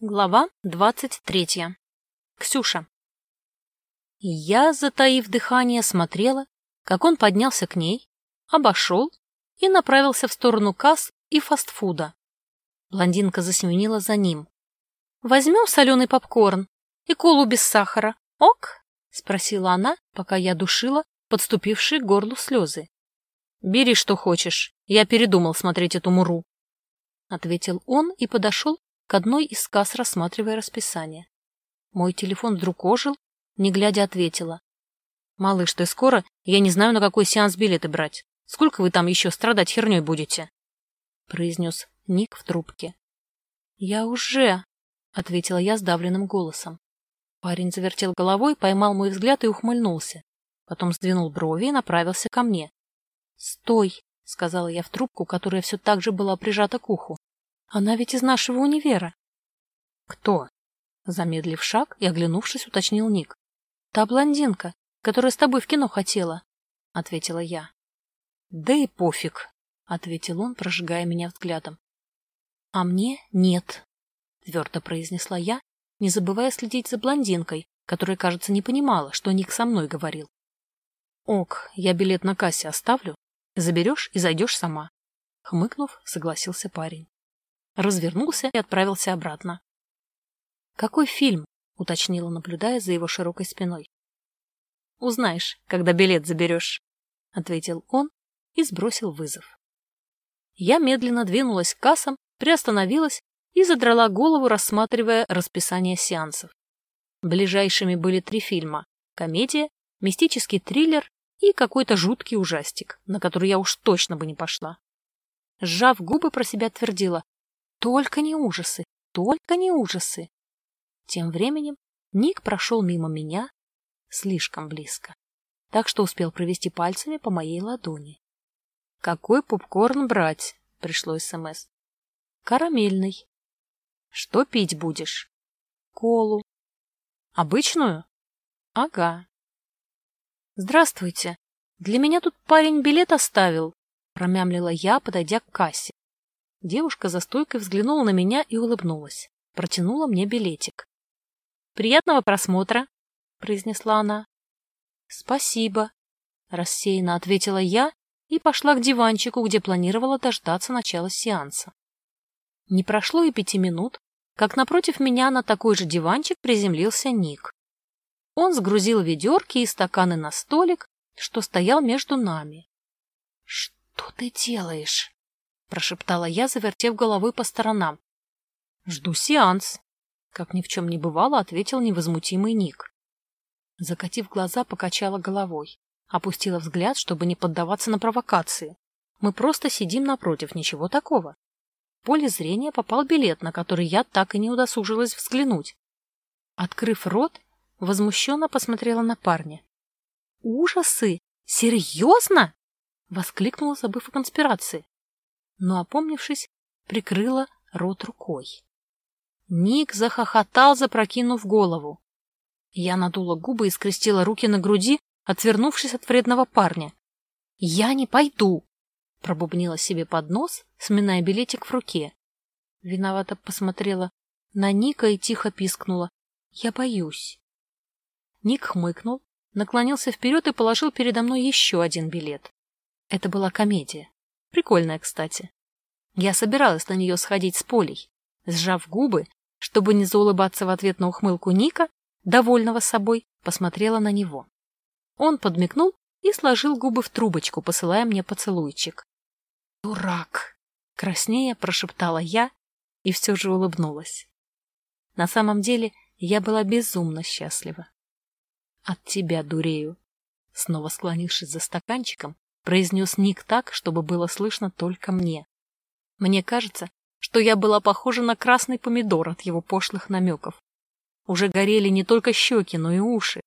Глава двадцать третья. Ксюша. Я, затаив дыхание, смотрела, как он поднялся к ней, обошел и направился в сторону касс и фастфуда. Блондинка засеменила за ним. «Возьмем соленый попкорн и колу без сахара, ок?» — спросила она, пока я душила подступившие к горлу слезы. «Бери, что хочешь. Я передумал смотреть эту муру», — ответил он и подошел к одной из касс, рассматривая расписание. Мой телефон вдруг ожил, не глядя ответила. «Малыш, ты скоро? Я не знаю, на какой сеанс билеты брать. Сколько вы там еще страдать херней будете?» произнес Ник в трубке. «Я уже», — ответила я сдавленным голосом. Парень завертел головой, поймал мой взгляд и ухмыльнулся. Потом сдвинул брови и направился ко мне. «Стой!» — сказала я в трубку, которая все так же была прижата к уху. Она ведь из нашего универа. Кто? Замедлив шаг и оглянувшись, уточнил Ник. Та блондинка, которая с тобой в кино хотела, ответила я. Да и пофиг, ответил он, прожигая меня взглядом. А мне нет, твердо произнесла я, не забывая следить за блондинкой, которая, кажется, не понимала, что Ник со мной говорил. Ок, я билет на кассе оставлю. Заберешь и зайдешь сама. Хмыкнув, согласился парень развернулся и отправился обратно. «Какой фильм?» — уточнила, наблюдая за его широкой спиной. «Узнаешь, когда билет заберешь», — ответил он и сбросил вызов. Я медленно двинулась к кассам, приостановилась и задрала голову, рассматривая расписание сеансов. Ближайшими были три фильма — комедия, мистический триллер и какой-то жуткий ужастик, на который я уж точно бы не пошла. Сжав губы, про себя твердила только не ужасы, только не ужасы. Тем временем Ник прошел мимо меня слишком близко, так что успел провести пальцами по моей ладони. «Какой попкорн брать?» — пришло СМС. «Карамельный». «Что пить будешь?» «Колу». «Обычную?» «Ага». «Здравствуйте. Для меня тут парень билет оставил», — промямлила я, подойдя к кассе. Девушка за стойкой взглянула на меня и улыбнулась. Протянула мне билетик. «Приятного просмотра!» — произнесла она. «Спасибо!» — рассеянно ответила я и пошла к диванчику, где планировала дождаться начала сеанса. Не прошло и пяти минут, как напротив меня на такой же диванчик приземлился Ник. Он сгрузил ведерки и стаканы на столик, что стоял между нами. — Что ты делаешь? — прошептала я, завертев головой по сторонам. «Жду сеанс», — как ни в чем не бывало, ответил невозмутимый Ник. Закатив глаза, покачала головой. Опустила взгляд, чтобы не поддаваться на провокации. Мы просто сидим напротив, ничего такого. В поле зрения попал билет, на который я так и не удосужилась взглянуть. Открыв рот, возмущенно посмотрела на парня. «Ужасы! Серьезно?» — воскликнула, забыв о конспирации но, опомнившись, прикрыла рот рукой. Ник захохотал, запрокинув голову. Я надула губы и скрестила руки на груди, отвернувшись от вредного парня. «Я не пойду!» — пробубнила себе под нос, сминая билетик в руке. Виновато посмотрела на Ника и тихо пискнула. «Я боюсь». Ник хмыкнул, наклонился вперед и положил передо мной еще один билет. Это была комедия. Прикольная, кстати. Я собиралась на нее сходить с Полей. Сжав губы, чтобы не заулыбаться в ответ на ухмылку Ника, довольного собой, посмотрела на него. Он подмигнул и сложил губы в трубочку, посылая мне поцелуйчик. «Дурак!» — краснея прошептала я и все же улыбнулась. На самом деле я была безумно счастлива. «От тебя дурею!» Снова склонившись за стаканчиком, произнес Ник так, чтобы было слышно только мне. Мне кажется, что я была похожа на красный помидор от его пошлых намеков. Уже горели не только щеки, но и уши.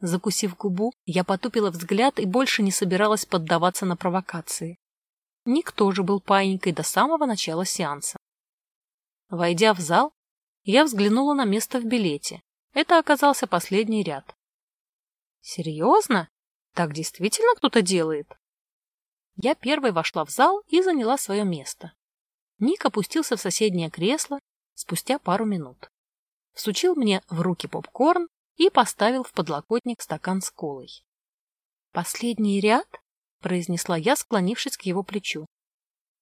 Закусив губу, я потупила взгляд и больше не собиралась поддаваться на провокации. Ник тоже был паинькой до самого начала сеанса. Войдя в зал, я взглянула на место в билете. Это оказался последний ряд. Серьезно? Так действительно кто-то делает? Я первой вошла в зал и заняла свое место. Ник опустился в соседнее кресло, спустя пару минут. Всучил мне в руки попкорн и поставил в подлокотник стакан с колой. «Последний ряд?» — произнесла я, склонившись к его плечу.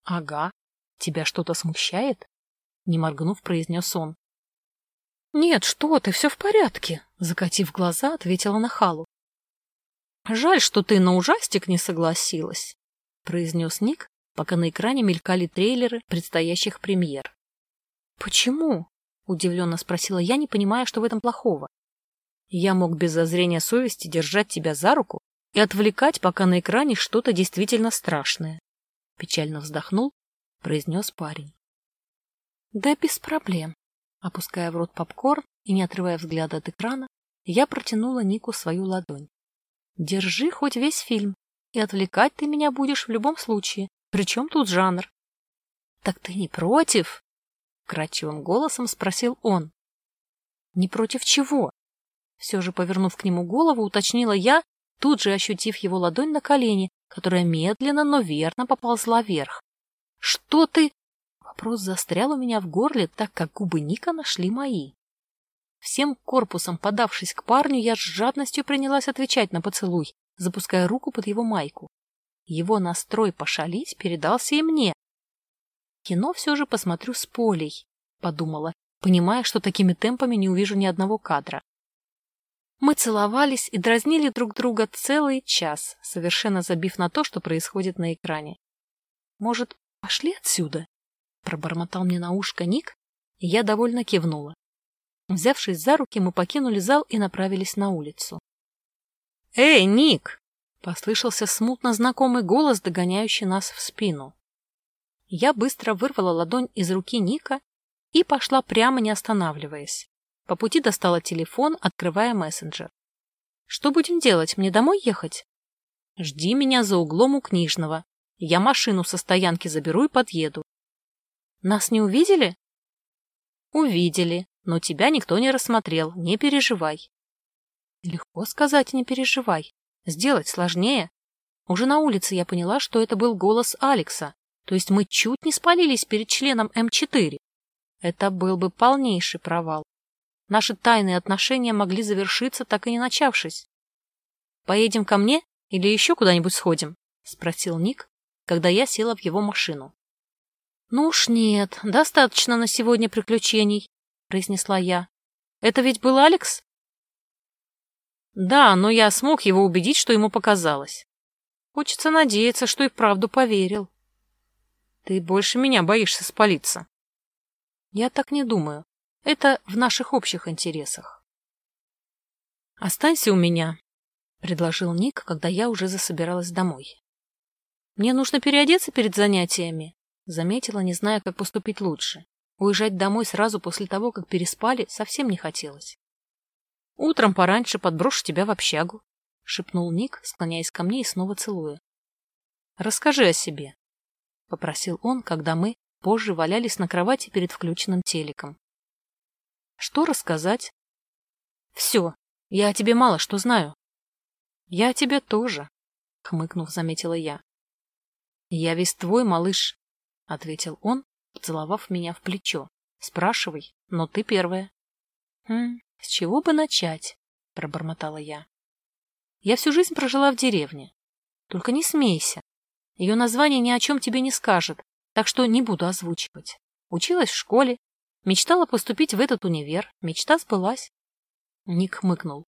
«Ага. Тебя что-то смущает?» — не моргнув, произнес он. «Нет, что ты, все в порядке», — закатив глаза, ответила Нахалу. «Жаль, что ты на ужастик не согласилась», — произнес Ник, пока на экране мелькали трейлеры предстоящих премьер. «Почему?» — удивленно спросила я, не понимая, что в этом плохого. «Я мог без зазрения совести держать тебя за руку и отвлекать, пока на экране что-то действительно страшное», — печально вздохнул, произнес парень. «Да без проблем», Опуская в рот попкорн и не отрывая взгляда от экрана, я протянула Нику свою ладонь. «Держи хоть весь фильм, и отвлекать ты меня будешь в любом случае. Причем тут жанр?» «Так ты не против?» — кратчевым голосом спросил он. «Не против чего?» Все же, повернув к нему голову, уточнила я, тут же ощутив его ладонь на колени, которая медленно, но верно поползла вверх. «Что ты...» Вопрос застрял у меня в горле, так как губы Ника нашли мои. Всем корпусом подавшись к парню, я с жадностью принялась отвечать на поцелуй, запуская руку под его майку. Его настрой пошалить передался и мне. Кино все же посмотрю с Полей, подумала, понимая, что такими темпами не увижу ни одного кадра. Мы целовались и дразнили друг друга целый час, совершенно забив на то, что происходит на экране. Может, пошли отсюда? Пробормотал мне на ушко Ник, и я довольно кивнула. Взявшись за руки, мы покинули зал и направились на улицу. «Эй, Ник!» — послышался смутно знакомый голос, догоняющий нас в спину. Я быстро вырвала ладонь из руки Ника и пошла прямо, не останавливаясь. По пути достала телефон, открывая мессенджер. «Что будем делать? Мне домой ехать?» «Жди меня за углом у книжного. Я машину со стоянки заберу и подъеду. Нас не увидели? Увидели, но тебя никто не рассмотрел, не переживай. Легко сказать «не переживай». Сделать сложнее. Уже на улице я поняла, что это был голос Алекса, то есть мы чуть не спалились перед членом М4. Это был бы полнейший провал. Наши тайные отношения могли завершиться, так и не начавшись. «Поедем ко мне или еще куда-нибудь сходим?» — спросил Ник, когда я села в его машину. «Ну уж нет, достаточно на сегодня приключений», — произнесла я. «Это ведь был Алекс?» «Да, но я смог его убедить, что ему показалось. Хочется надеяться, что и вправду поверил». «Ты больше меня боишься спалиться». «Я так не думаю. Это в наших общих интересах». «Останься у меня», — предложил Ник, когда я уже засобиралась домой. «Мне нужно переодеться перед занятиями, Заметила, не зная, как поступить лучше. Уезжать домой сразу после того, как переспали, совсем не хотелось. «Утром пораньше подброшу тебя в общагу», — шепнул Ник, склоняясь ко мне и снова целуя. «Расскажи о себе», — попросил он, когда мы позже валялись на кровати перед включенным телеком. «Что рассказать?» «Все, я о тебе мало что знаю». «Я о тебе тоже», — хмыкнув, заметила я. «Я весь твой, малыш, — ответил он, поцеловав меня в плечо. — Спрашивай, но ты первая. — Хм, с чего бы начать? — пробормотала я. Я всю жизнь прожила в деревне. Только не смейся. Ее название ни о чем тебе не скажет, так что не буду озвучивать. Училась в школе, мечтала поступить в этот универ, мечта сбылась. Ник хмыкнул.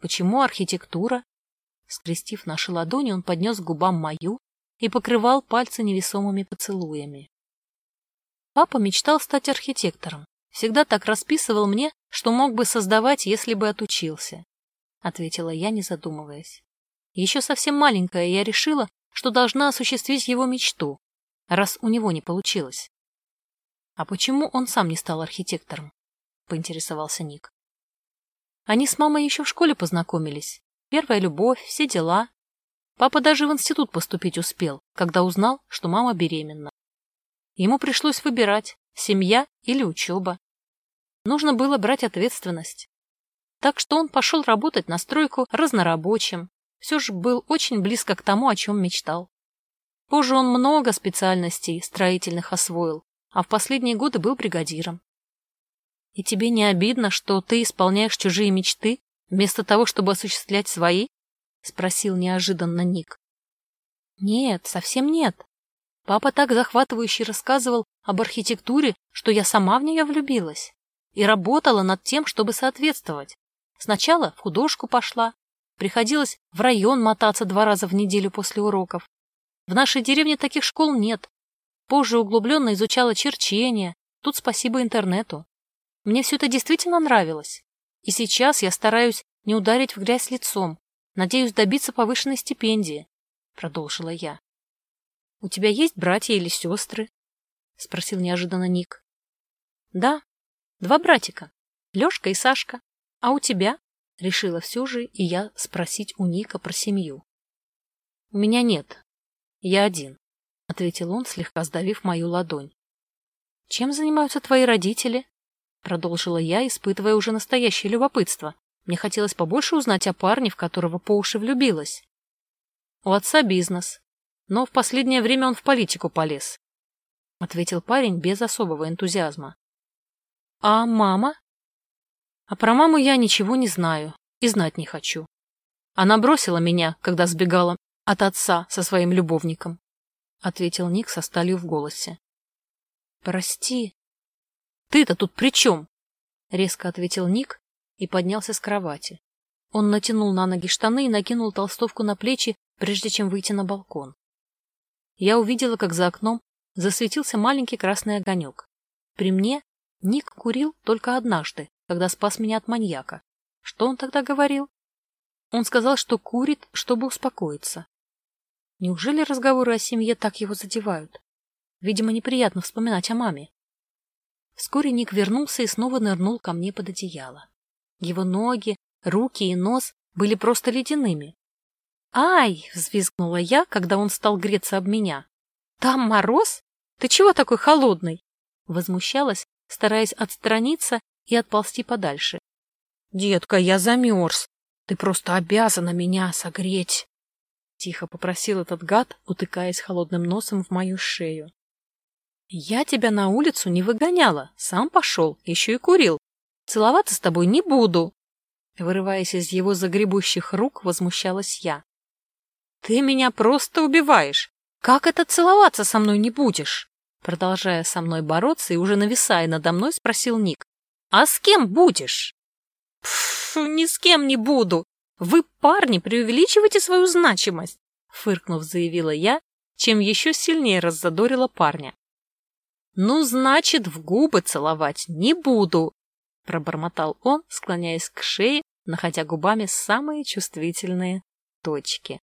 Почему архитектура? Скрестив наши ладони, он поднес к губам мою, и покрывал пальцы невесомыми поцелуями. Папа мечтал стать архитектором. Всегда так расписывал мне, что мог бы создавать, если бы отучился. Ответила я, не задумываясь. Еще совсем маленькая я решила, что должна осуществить его мечту, раз у него не получилось. А почему он сам не стал архитектором? Поинтересовался Ник. Они с мамой еще в школе познакомились. Первая любовь, все дела. Папа даже в институт поступить успел, когда узнал, что мама беременна. Ему пришлось выбирать, семья или учеба. Нужно было брать ответственность. Так что он пошел работать на стройку разнорабочим. Все же был очень близко к тому, о чем мечтал. Позже он много специальностей строительных освоил, а в последние годы был бригадиром. И тебе не обидно, что ты исполняешь чужие мечты, вместо того, чтобы осуществлять свои? — спросил неожиданно Ник. — Нет, совсем нет. Папа так захватывающе рассказывал об архитектуре, что я сама в нее влюбилась и работала над тем, чтобы соответствовать. Сначала в художку пошла, приходилось в район мотаться два раза в неделю после уроков. В нашей деревне таких школ нет. Позже углубленно изучала черчение, тут спасибо интернету. Мне все это действительно нравилось. И сейчас я стараюсь не ударить в грязь лицом, надеюсь добиться повышенной стипендии, — продолжила я. — У тебя есть братья или сестры? — спросил неожиданно Ник. — Да, два братика, Лешка и Сашка. А у тебя? — решила все же и я спросить у Ника про семью. — У меня нет. Я один, — ответил он, слегка сдавив мою ладонь. — Чем занимаются твои родители? Продолжила я, испытывая уже настоящее любопытство. Мне хотелось побольше узнать о парне, в которого по уши влюбилась. У отца бизнес, но в последнее время он в политику полез. Ответил парень без особого энтузиазма. А мама? А про маму я ничего не знаю и знать не хочу. Она бросила меня, когда сбегала от отца со своим любовником, — ответил Ник со сталью в голосе. — Прости, «Ты-то тут при чем?» — резко ответил Ник и поднялся с кровати. Он натянул на ноги штаны и накинул толстовку на плечи, прежде чем выйти на балкон. Я увидела, как за окном засветился маленький красный огонек. При мне Ник курил только однажды, когда спас меня от маньяка. Что он тогда говорил? Он сказал, что курит, чтобы успокоиться. Неужели разговоры о семье так его задевают? Видимо, неприятно вспоминать о маме. Вскоре Ник вернулся и снова нырнул ко мне под одеяло. Его ноги, руки и нос были просто ледяными. «Ай!» — взвизгнула я, когда он стал греться об меня. «Там мороз? Ты чего такой холодный?» Возмущалась, стараясь отстраниться и отползти подальше. «Детка, я замерз. Ты просто обязана меня согреть!» Тихо попросил этот гад, утыкаясь холодным носом в мою шею. Я тебя на улицу не выгоняла, сам пошел, еще и курил. Целоваться с тобой не буду. Вырываясь из его загребущих рук, возмущалась я. Ты меня просто убиваешь. Как это целоваться со мной не будешь? Продолжая со мной бороться и уже нависая надо мной, спросил Ник. А с кем будешь? Пф, ни с кем не буду. Вы, парни, преувеличиваете свою значимость, фыркнув, заявила я, чем еще сильнее раззадорила парня. «Ну, значит, в губы целовать не буду», — пробормотал он, склоняясь к шее, находя губами самые чувствительные точки.